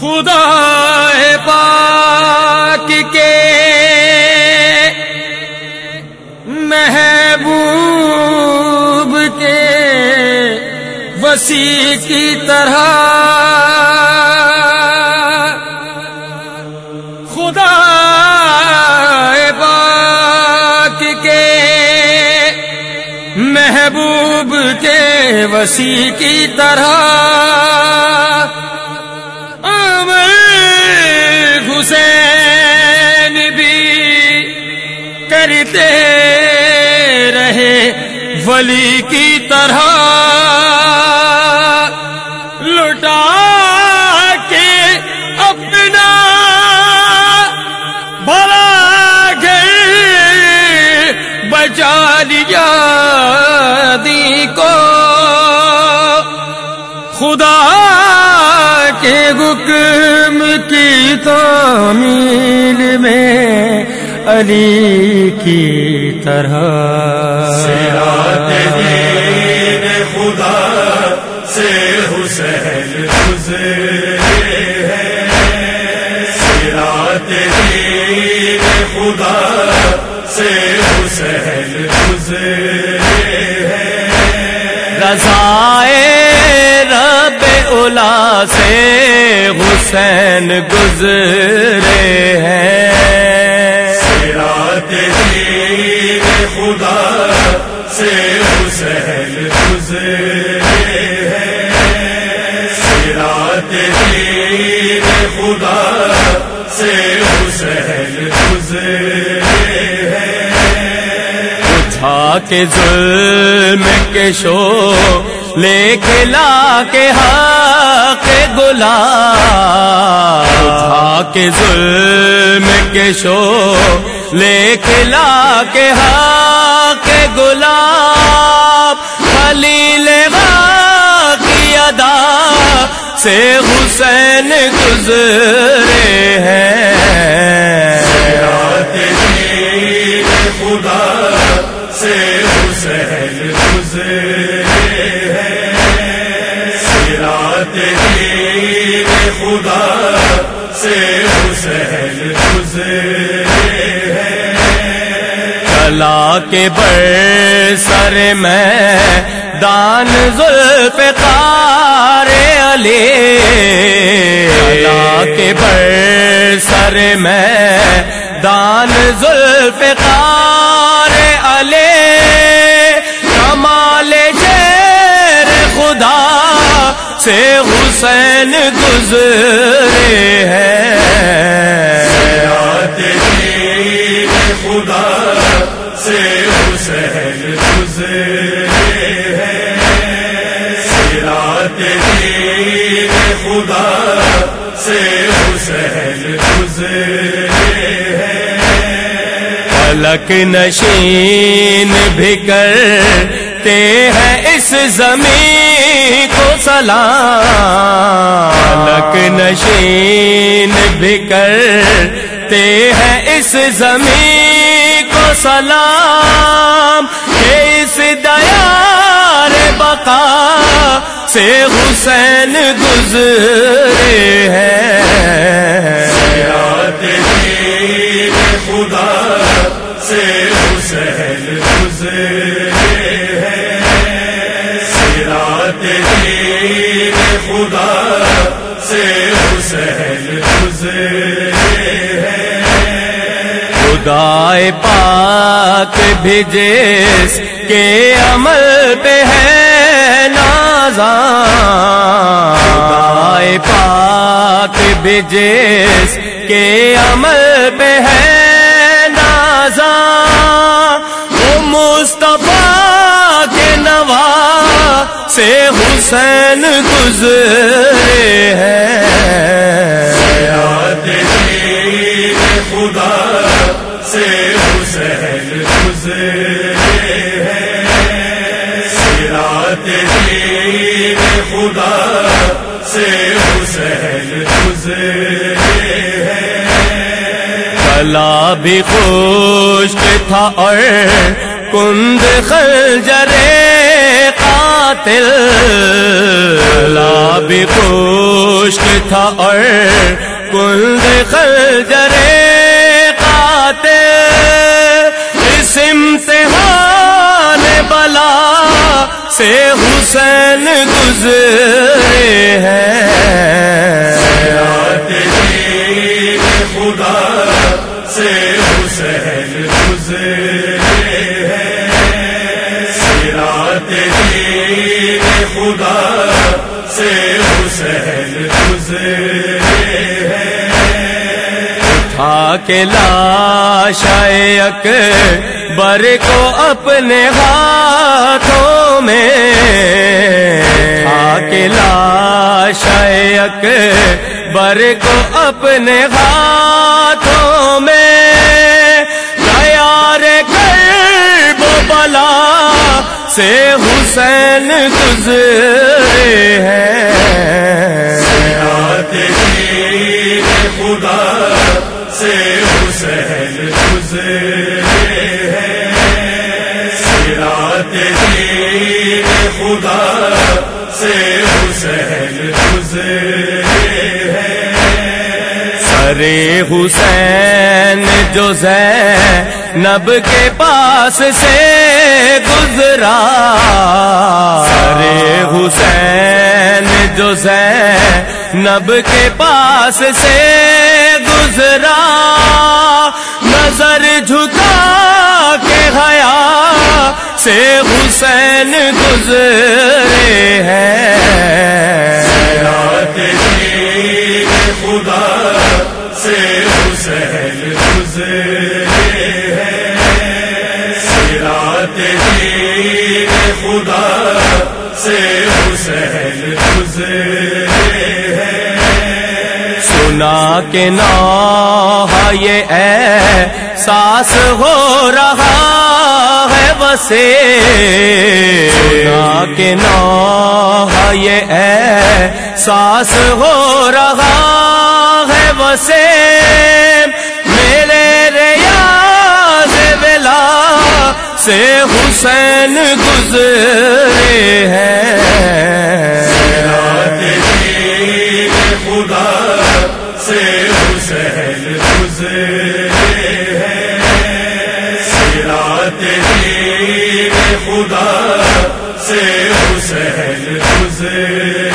خدا پاک کے محبوب کے وسیع کی طرح خدا پاک کے محبوب کے وسیع کی طرح حسین بھی کرتے رہے ولی کی طرح لٹا کے اپنا بڑا گھر بچا لیا دی کو خدا کے حکم کی تعمیل میں علی کی طرح۔ خدا سے حسین گزرے ہیں۔ خدا سے حسین گزرے ہیں۔ رضائے رب اولا سے حسین گزرے ہیں۔ سرات خدا سے حسین گزرے ہیں۔ سرات خدا سے حسین گزرے اٹھا کے ظلم کے شو لے کے لا کے حق گلا اٹھا کے ظلم کے شو لے کے لا کے حق گلاب، خلیل کی ادا، سے حسین گزرے ہیں۔ خدا سے حسین گزرے کلا کے بر سر میں دان زلف قار علی کلا کے بر سر میں دان زلف قار علی کمال شیر خدا سے حسین گزرے ہیں۔ خدا سے حسین گزرے نشین بھی کرتے ہیں اس زمین کو سلام۔ فلک نشین بھی کرتے ہیں اس زمین کو سلام۔ کہ دیار بقا سے حسین گزرے ہیں۔ خدا سے حسین گزرے ہیں۔ خدا سے حسین گزرے خدا پاک بھی جس کے عمل پہ ہے نازاں۔ پاک بھی کے عمل پہ ہے نازاں۔ وہ مصطفیٰ کے نوا سے حسین گزرے ہیں۔ خدا سے حسین گزرے سرات دین خدا سے حسین گزرے کلا بھی خشک تھا اور کند خنجرے قاتل۔ لا بھی خشک تھا اور کند خلجر سے حسین گزرے ہیں۔ خدا سے حسین گزرے سرات خدا سے حسین گزرے تھا کہ اک بر کو اپنے ہاتھوں میں۔ تھا کہ لاش بر کو اپنے ہاتھوں میں۔ تیار کر وہ بلا سے حسین گزرے ہیں۔ خدا خدا سے حسین گزرے سر حسین جو نب کے پاس سے گزرا۔ سر حسین جو نب کے پاس سے گزرا۔ نظر جھکا کے حیا سے حسین گزرے ہیں۔ خدا سے حسین گزرے سرات خدا سے حسین گزرے سنا کے نا ہاں یہ اے ساس ہو رہا سے کے نا یہ اے ساس ہو رہا ہے بسے میرے ریاض بلا سے حسین گزرے ہیں شہر گزرے